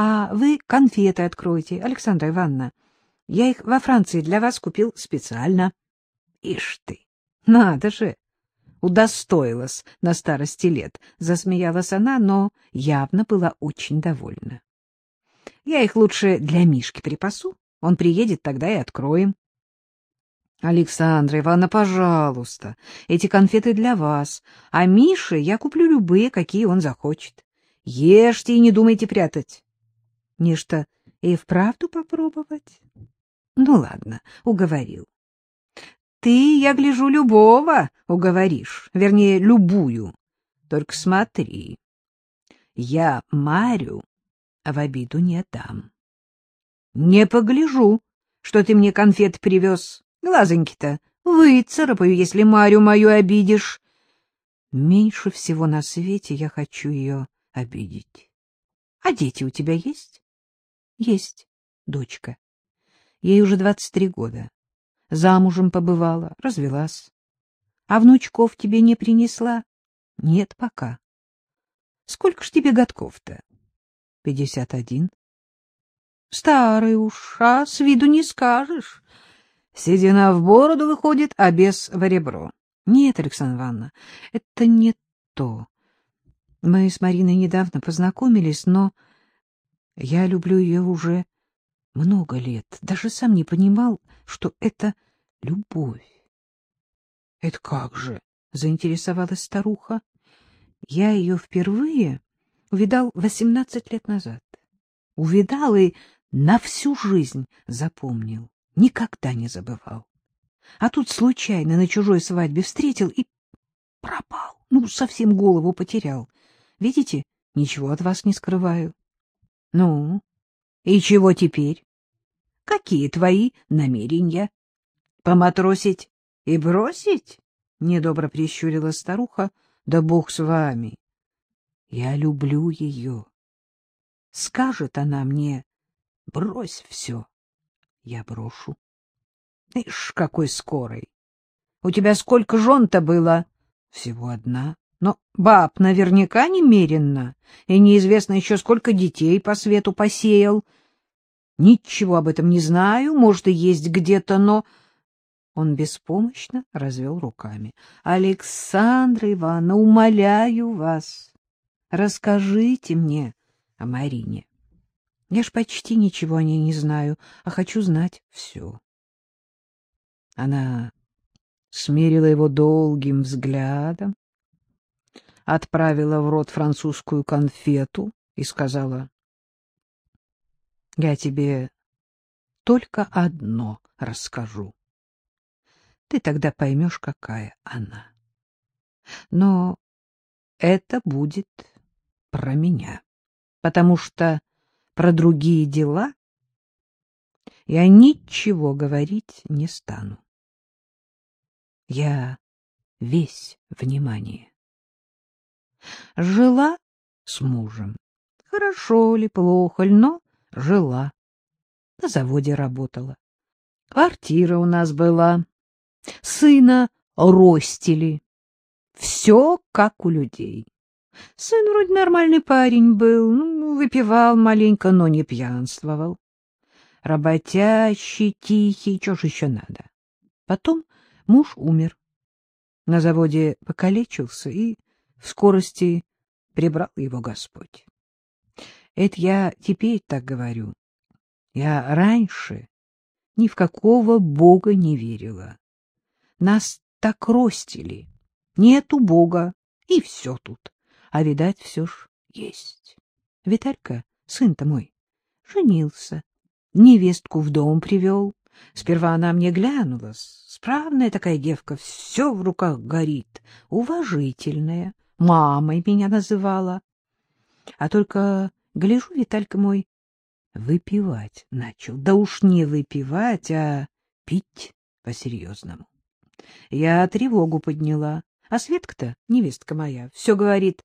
А вы конфеты откройте, Александра Ивановна. Я их во Франции для вас купил специально. Ишь ты, надо же! Удостоилась на старости лет, засмеялась она, но явно была очень довольна. Я их лучше для Мишки припасу. Он приедет, тогда и откроем. — Александра Ивановна, пожалуйста, эти конфеты для вас, а Мише я куплю любые, какие он захочет. Ешьте и не думайте прятать. — Нечто и вправду попробовать? — Ну, ладно, уговорил. — Ты, я гляжу, любого уговоришь, вернее, любую. Только смотри, я Марю в обиду не дам. — Не погляжу, что ты мне конфет привез. Глазоньки-то выцарапаю, если Марю мою обидишь. Меньше всего на свете я хочу ее обидеть. А дети у тебя есть? Есть, дочка. Ей уже двадцать три года. Замужем побывала, развелась. А внучков тебе не принесла? Нет пока. Сколько ж тебе годков-то? Пятьдесят один. Старый уж, а с виду не скажешь. Седина в бороду выходит, а без в ребро. Нет, Александра Ивановна, это не то. Мы с Мариной недавно познакомились, но я люблю ее уже много лет. Даже сам не понимал, что это любовь. — Это как же? — заинтересовалась старуха. — Я ее впервые увидал восемнадцать лет назад. Увидал и на всю жизнь запомнил, никогда не забывал. А тут случайно на чужой свадьбе встретил и пропал, ну, совсем голову потерял. Видите, ничего от вас не скрываю. Ну, и чего теперь? Какие твои намерения? Поматросить и бросить? Недобро прищурила старуха. Да бог с вами. Я люблю ее. Скажет она мне, брось все. Я брошу. Ишь, какой скорый. У тебя сколько жен-то было? Всего одна. Но баб наверняка немеренно, и неизвестно еще, сколько детей по свету посеял. Ничего об этом не знаю, может, и есть где-то, но... Он беспомощно развел руками. — Александра Ивановна, умоляю вас, расскажите мне о Марине. Я ж почти ничего о ней не знаю, а хочу знать все. Она смирила его долгим взглядом, отправила в рот французскую конфету и сказала, — Я тебе только одно расскажу. Ты тогда поймешь, какая она. Но это будет про меня, потому что про другие дела я ничего говорить не стану. Я весь внимание. Жила с мужем. Хорошо ли, плохо ли, но жила. На заводе работала. Квартира у нас была. Сына ростили. Все как у людей. Сын вроде нормальный парень был, ну, выпивал маленько, но не пьянствовал. Работящий, тихий, что ж еще надо. Потом муж умер. На заводе покалечился, и скорости прибрал его Господь. Это я теперь так говорю. Я раньше ни в какого Бога не верила. Нас так ростили. Нету Бога, и все тут. А, видать, все ж есть. Виталька, сын-то мой, женился, невестку в дом привел. Сперва она мне глянулась. Справная такая девка, все в руках горит, уважительная мамой меня называла. А только, гляжу, Виталька мой, выпивать начал. Да уж не выпивать, а пить по-серьезному. Я тревогу подняла, а Светка-то, невестка моя, все говорит,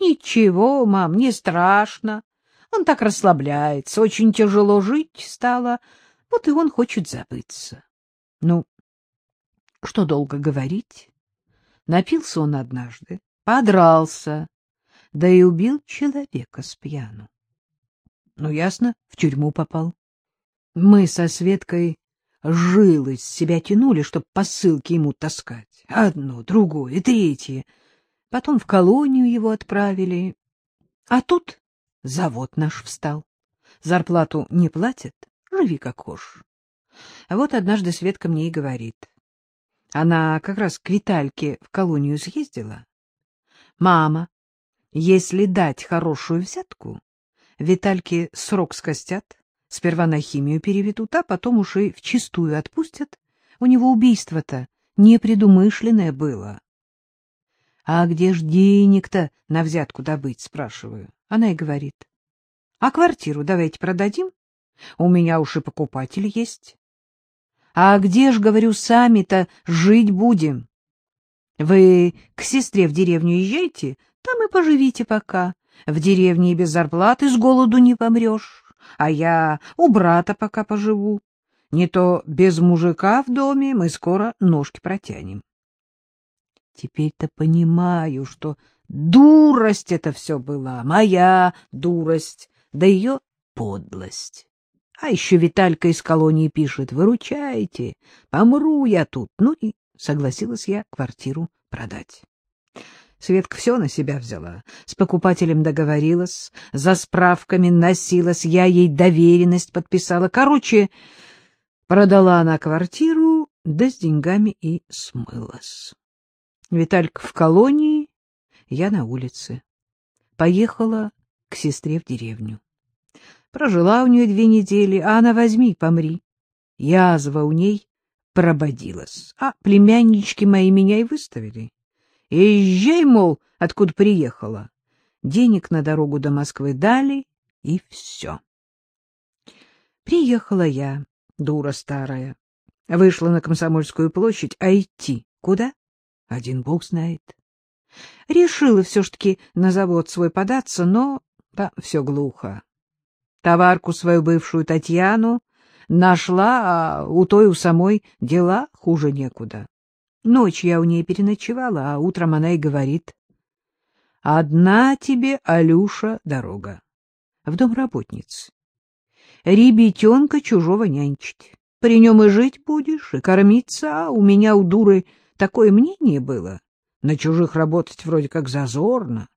ничего, мам, не страшно. Он так расслабляется, очень тяжело жить стало, вот и он хочет забыться. Ну, что долго говорить? Напился он однажды, подрался, да и убил человека с пьяну. Ну, ясно, в тюрьму попал. Мы со Светкой жил из себя тянули, чтоб посылки ему таскать. Одно, другое, третье. Потом в колонию его отправили. А тут завод наш встал. Зарплату не платят, живи как хочешь. А вот однажды Светка мне и говорит. Она как раз к Витальке в колонию съездила. Мама, если дать хорошую взятку, Витальке срок скостят, сперва на химию переведут, а потом уж и вчистую отпустят. У него убийство-то непредумышленное было. — А где ж денег-то на взятку добыть? — спрашиваю. Она и говорит. — А квартиру давайте продадим? У меня уж и покупатель есть. — А где ж, говорю, сами-то жить будем? Вы к сестре в деревню езжайте, там и поживите пока. В деревне и без зарплаты с голоду не помрешь, а я у брата пока поживу. Не то без мужика в доме мы скоро ножки протянем. Теперь-то понимаю, что дурость это все была, моя дурость, да ее подлость. А еще Виталька из колонии пишет, выручайте, помру я тут. Ну и согласилась я квартиру продать. Светка все на себя взяла, с покупателем договорилась, за справками носилась, я ей доверенность подписала. Короче, продала она квартиру, да с деньгами и смылась. Виталька в колонии, я на улице. Поехала к сестре в деревню. Прожила у нее две недели, а она возьми, помри. Язва у ней прободилась, а племяннички мои меня и выставили. Езжай, мол, откуда приехала. Денег на дорогу до Москвы дали, и все. Приехала я, дура старая. Вышла на Комсомольскую площадь, а идти куда? Один бог знает. Решила все-таки на завод свой податься, но да, все глухо. Товарку свою бывшую Татьяну нашла, а у той у самой дела хуже некуда. Ночь я у ней переночевала, а утром она и говорит. — Одна тебе, Алюша, дорога. В дом работниц. Ребятенка чужого нянчить. При нем и жить будешь, и кормиться, а у меня у дуры такое мнение было. На чужих работать вроде как зазорно.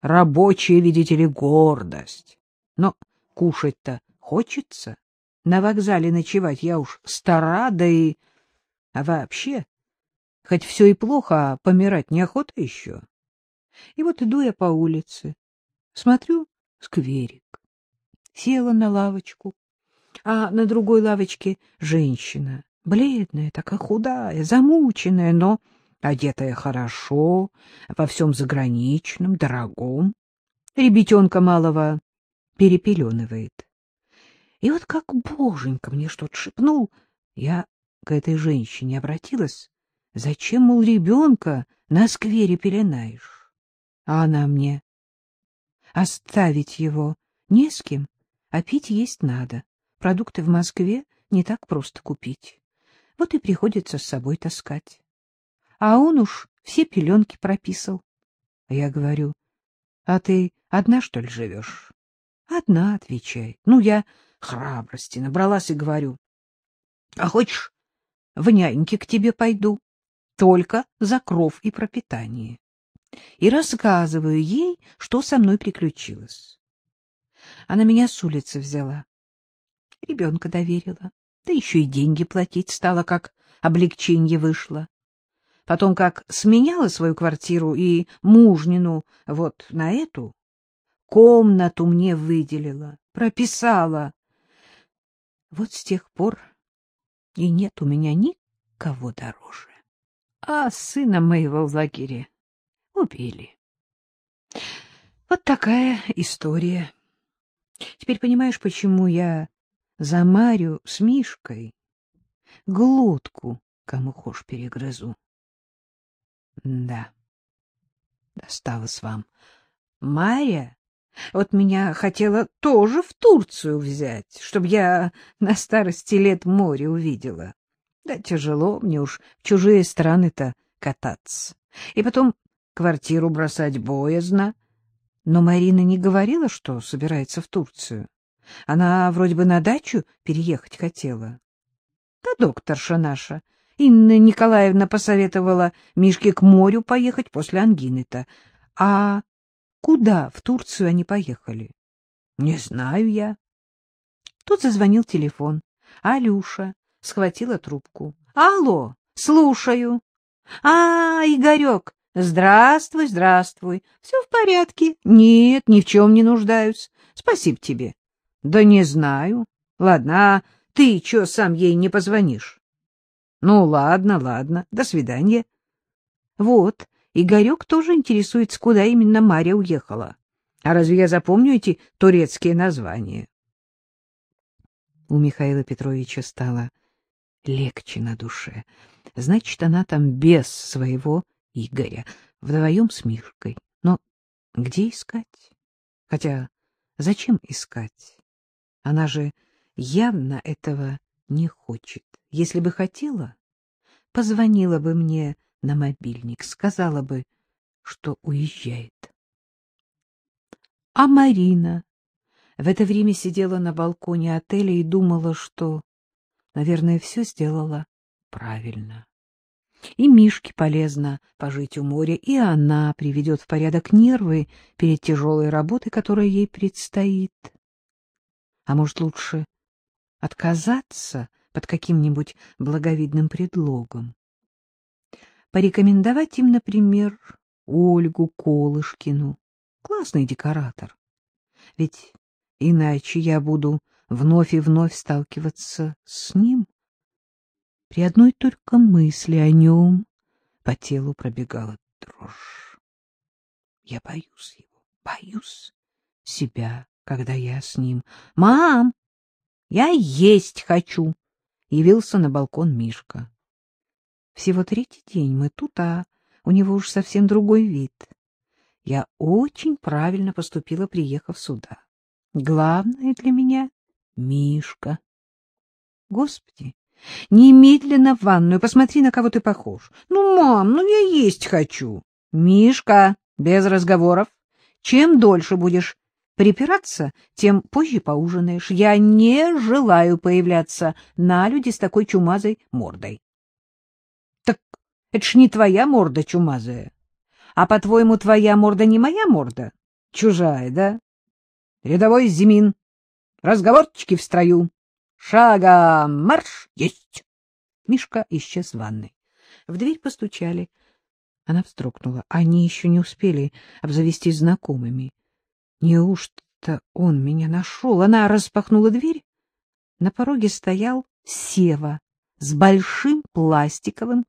Рабочие, видите ли, гордость. Но кушать-то хочется. На вокзале ночевать я уж стара, да и... А вообще, Хоть все и плохо, а помирать неохота еще. И вот иду я по улице, смотрю скверик. Села на лавочку, а на другой лавочке женщина, бледная, такая худая, замученная, но одетая хорошо, во всем заграничном, дорогом. Ребятенка малого перепеленывает. И вот как боженька мне что-то шепнул, я к этой женщине обратилась Зачем, мол, ребенка на сквере пеленаешь? А она мне. Оставить его не с кем, а пить есть надо. Продукты в Москве не так просто купить. Вот и приходится с собой таскать. А он уж все пеленки прописал. А я говорю, а ты одна, что ли, живешь? Одна, отвечает. Ну, я храбрости набралась и говорю, а хочешь, в няньки к тебе пойду? только за кров и пропитание. И рассказываю ей, что со мной приключилось. Она меня с улицы взяла, ребенка доверила, да еще и деньги платить стала, как облегчение вышло. Потом, как сменяла свою квартиру и мужнину вот на эту, комнату мне выделила, прописала. Вот с тех пор и нет у меня никого дороже а сына моего в лагере убили. Вот такая история. Теперь понимаешь, почему я за Марю с Мишкой глотку кому хошь перегрызу? Да, досталось вам. Маря вот меня хотела тоже в Турцию взять, чтобы я на старости лет море увидела. Да тяжело мне уж в чужие страны-то кататься. И потом квартиру бросать боязно. Но Марина не говорила, что собирается в Турцию. Она вроде бы на дачу переехать хотела. Да докторша наша, Инна Николаевна посоветовала Мишке к морю поехать после ангины-то. А куда в Турцию они поехали? Не знаю я. Тут зазвонил телефон. Алюша схватила трубку. Алло, слушаю. А, Игорек, здравствуй, здравствуй. Все в порядке? Нет, ни в чем не нуждаюсь. Спасибо тебе. Да не знаю. Ладно, а ты что сам ей не позвонишь? Ну, ладно, ладно. До свидания. Вот, Игорек тоже интересуется, куда именно Марья уехала. А разве я запомню эти турецкие названия? У Михаила Петровича стало легче на душе. Значит, она там без своего Игоря, вдвоем с Мишкой. Но где искать? Хотя зачем искать? Она же явно этого не хочет. Если бы хотела, позвонила бы мне на мобильник, сказала бы, что уезжает. А Марина в это время сидела на балконе отеля и думала, что, наверное, все сделала правильно. И Мишке полезно пожить у моря, и она приведет в порядок нервы перед тяжелой работой, которая ей предстоит. А может, лучше отказаться под каким-нибудь благовидным предлогом? Порекомендовать им, например, Ольгу Колышкину. Классный декоратор. Ведь Иначе я буду вновь и вновь сталкиваться с ним. При одной только мысли о нем по телу пробегала дрожь. Я боюсь его, боюсь себя, когда я с ним. «Мам, я есть хочу!» — явился на балкон Мишка. Всего третий день мы тут, а у него уж совсем другой вид. Я очень правильно поступила, приехав сюда. Главное для меня — Мишка. Господи, немедленно в ванную, посмотри, на кого ты похож. Ну, мам, ну я есть хочу. Мишка, без разговоров. Чем дольше будешь припираться, тем позже поужинаешь. Я не желаю появляться на люди с такой чумазой мордой. Это ж не твоя морда чумазая. А, по-твоему, твоя морда не моя морда? Чужая, да? Рядовой Зимин. Разговорчики в строю. Шагом марш! Есть! Мишка исчез в ванной. В дверь постучали. Она вздрогнула. Они еще не успели обзавестись знакомыми. Неужто он меня нашел? Она распахнула дверь. На пороге стоял Сева с большим пластиковым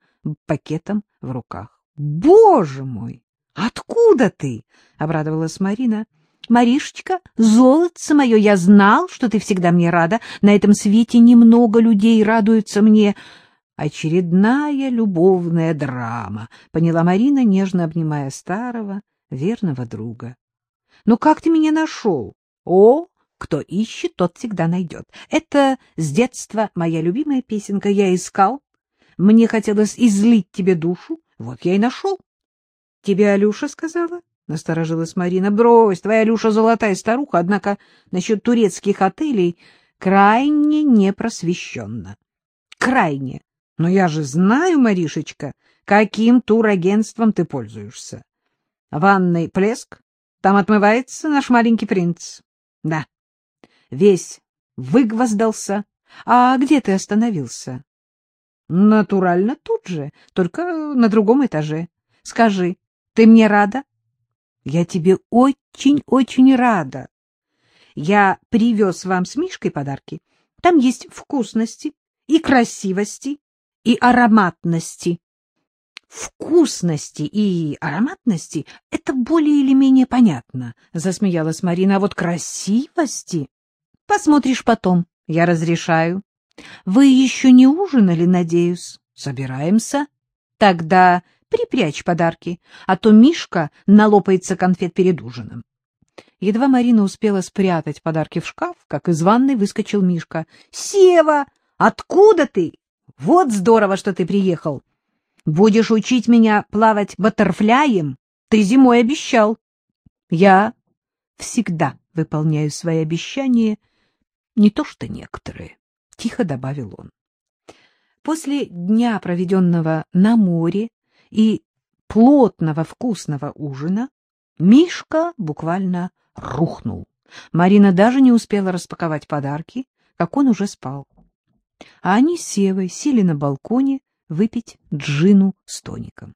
пакетом в руках. — Боже мой! Откуда ты? — обрадовалась Марина. — Маришечка, золотце мое, я знал, что ты всегда мне рада. На этом свете немного людей радуются мне. Очередная любовная драма, поняла Марина, нежно обнимая старого, верного друга. Ну как ты меня нашел? О, кто ищет, тот всегда найдет. Это с детства моя любимая песенка. Я искал. Мне хотелось излить тебе душу. Вот я и нашел. Тебе Алюша сказала? Насторожилась Марина. — Брось, твоя Люша золотая старуха, однако насчет турецких отелей крайне непросвещенно. — Крайне. Но я же знаю, Маришечка, каким турагентством ты пользуешься. Ванный плеск, там отмывается наш маленький принц. Да. Весь выгвоздался. А где ты остановился? Натурально тут же, только на другом этаже. Скажи, ты мне рада? Я тебе очень-очень рада. Я привез вам с Мишкой подарки. Там есть вкусности и красивости, и ароматности. Вкусности и ароматности — это более или менее понятно, — засмеялась Марина. А вот красивости... Посмотришь потом, я разрешаю. Вы еще не ужинали, надеюсь? Собираемся? Тогда Припрячь подарки, а то Мишка налопается конфет перед ужином. Едва Марина успела спрятать подарки в шкаф, как из ванной выскочил Мишка. — Сева, откуда ты? Вот здорово, что ты приехал. Будешь учить меня плавать баттерфляем? Ты зимой обещал. Я всегда выполняю свои обещания Не то что некоторые, — тихо добавил он. После дня, проведенного на море и плотного вкусного ужина, Мишка буквально рухнул. Марина даже не успела распаковать подарки, как он уже спал. А они с Севой сели на балконе выпить джину с тоником.